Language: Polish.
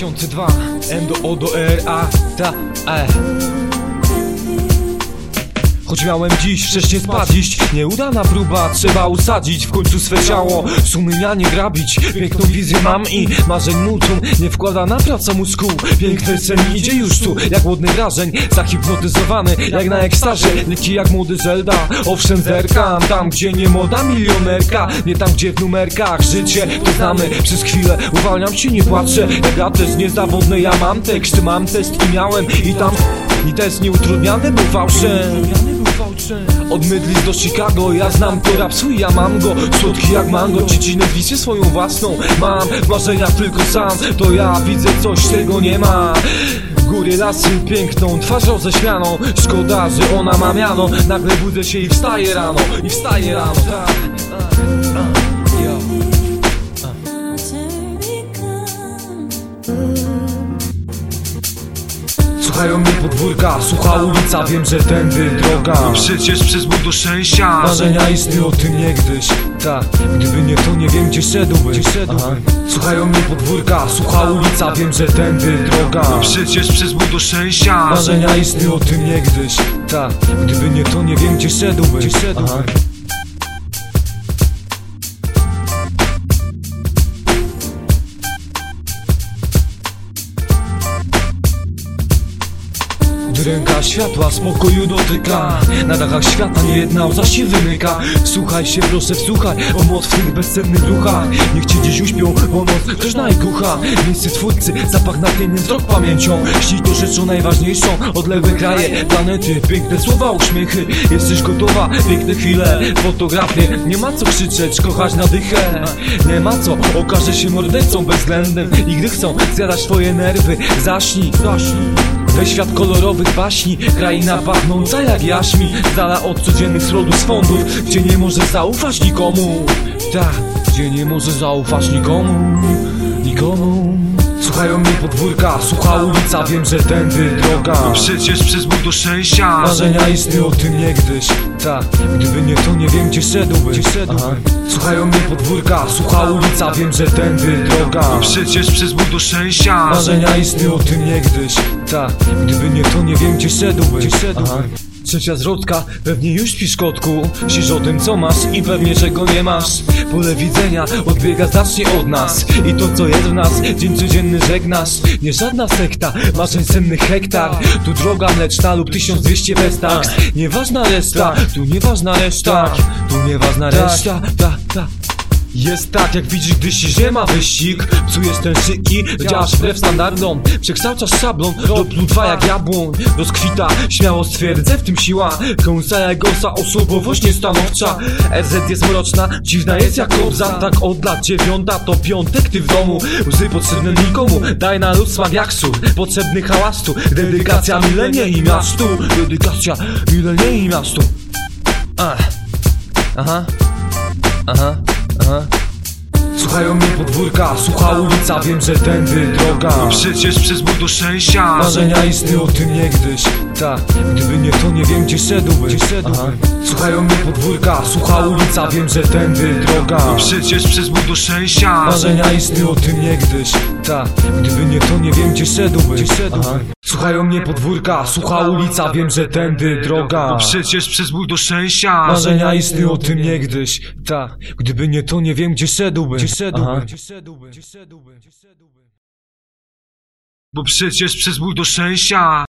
2002 M do O do R A ta E Choć miałem dziś wcześniej spadzić Nieudana próba, trzeba usadzić W końcu swe ciało, sumienia nie grabić. Piękną wizję mam i marzeń multum Nie wkładana praca mózgu. Piękny sen idzie już tu, jak głodny wrażeń Zahipnotyzowany, jak na ekstazie. Leki jak młody Zelda, owszem zerkam Tam gdzie nie moda milionerka Nie tam gdzie w numerkach życie To znamy. Przez chwilę, uwalniam się, nie płaczę. Jak atest niezawodny, ja mam tekst Mam test i miałem i tam i test nieutrudniany był fałszem od Mydlis do Chicago Ja znam to rapsu i ja mam go. Słodki jak mango Dziecinę wizję swoją własną. Mam w marzeniach tylko sam To ja widzę coś czego nie ma. Góry, lasy, piękną twarzą ześmianą. Szkoda, że ona ma miano. Nagle budzę się i wstaję rano I wstaję rano, Słuchają mnie podwórka, słucha ulica, wiem, że tędy droga. Przecież przez ból do szczęścia Marzenia istniły o tym niegdyś. Tak, gdyby nie to nie wiem gdzie szedłbym, gdzie szedłbym. Słuchają mnie podwórka, słucha ulica, wiem, że tędy droga. Przecież przez ból do szczęścia Marzenia istniły o tym niegdyś. Tak, gdyby nie to nie wiem gdzie szedłbym, gdzie szedłbym. Ręka światła spokoju dotyka Na dachach świata nie jedna łza się wymyka. Słuchaj się proszę, wsłuchaj o moc w tych bezcennych duchach. Niech cię dziś uśpią, bo noc groźna i Miejsce twórcy, zapach natchnieniem, wzrok pamięcią. Ściś to rzeczą najważniejszą. Odległe kraje, planety, piękne słowa, uśmiechy. Jesteś gotowa, piękne chwile, fotografie Nie ma co krzyczeć, kochać na dychę. Nie ma co, okaże się mordercą bezwzględnym. I gdy chcą zjadać twoje nerwy Zaśnij, zaśnij świat kolorowych baśni. Kraina pachnąca jak jaśmi. Z dala od codziennych srodów swądów Gdzie nie może zaufać nikomu. Tak, gdzie nie może zaufać nikomu. Nikomu Słuchają mnie podwórka, słucha ulica Wiem, że tędy droga. Przecież przez ból do szczęścia Marzenia istniły o tym niegdyś. Tak, gdyby nie to nie wiem gdzie szedłbym, gdzie szedłbym. Słuchają mnie podwórka, słucha ulica Wiem, że tędy droga. Przecież przez ból do szczęścia Marzenia istniły o tym niegdyś. Tak, gdyby nie to nie wiem gdzie szedłbym, gdzie szedłbym. Trzecia zwrotka, pewnie już śpisz kotku. Myślisz o tym co masz i pewnie czego nie masz. Pole widzenia odbiega znacznie od nas. I to co jest w nas, dzień codzienny żegnasz. Nie żadna sekta, marzeń sennych hektar. Tu droga mleczna lub 1200 westach Nieważna reszta, tu nieważna reszta. Tu nieważna reszta, ta, ta jest tak, jak widzisz, gdy się ziema wyścig. Psujesz ten szyki, działasz wbrew standardom. Przekształcasz szablon do plutwa jak jabłoń. Rozkwita, śmiało stwierdzę w tym siła. Kąsa jak osa, osobowość niestanowcza RZ jest mroczna, dziwna jest jak obza. Tak od lat dziewiąta to piątek, ty w domu. Łzy potrzebne nikomu, daj na lud smak jak sól Potrzebny hałastu, dedykacja milenie i miastu Dedykacja milenie i miastu Ach. Aha, aha Słuchają mnie podwórka, słucha ulica, wiem, że tędy droga. Przecież przez ból do szczęścia. Marzenia istniły o tym niegdyś Gdyby nie to nie wiem gdzie szedłbym, gdzie szedłbym. Słuchają mnie podwórka, słucha ulica, wiem, że tędy droga. Przecież przez ból do szczęścia Marzenia istniły o tym niegdyś. Tak, gdyby nie to nie wiem gdzie szedłbym, gdzie szedłbym. Słuchają mnie podwórka, słucha ulica, wiem, że tędy droga. Przecież przez ból do szczęścia Marzenia istniły o tym niegdyś. Tak, gdyby nie to nie wiem gdzie szedłbym, gdzie szedłbym, gdzie szedłbym, gdzie szedłbym. Bo przecież przez ból do szczęścia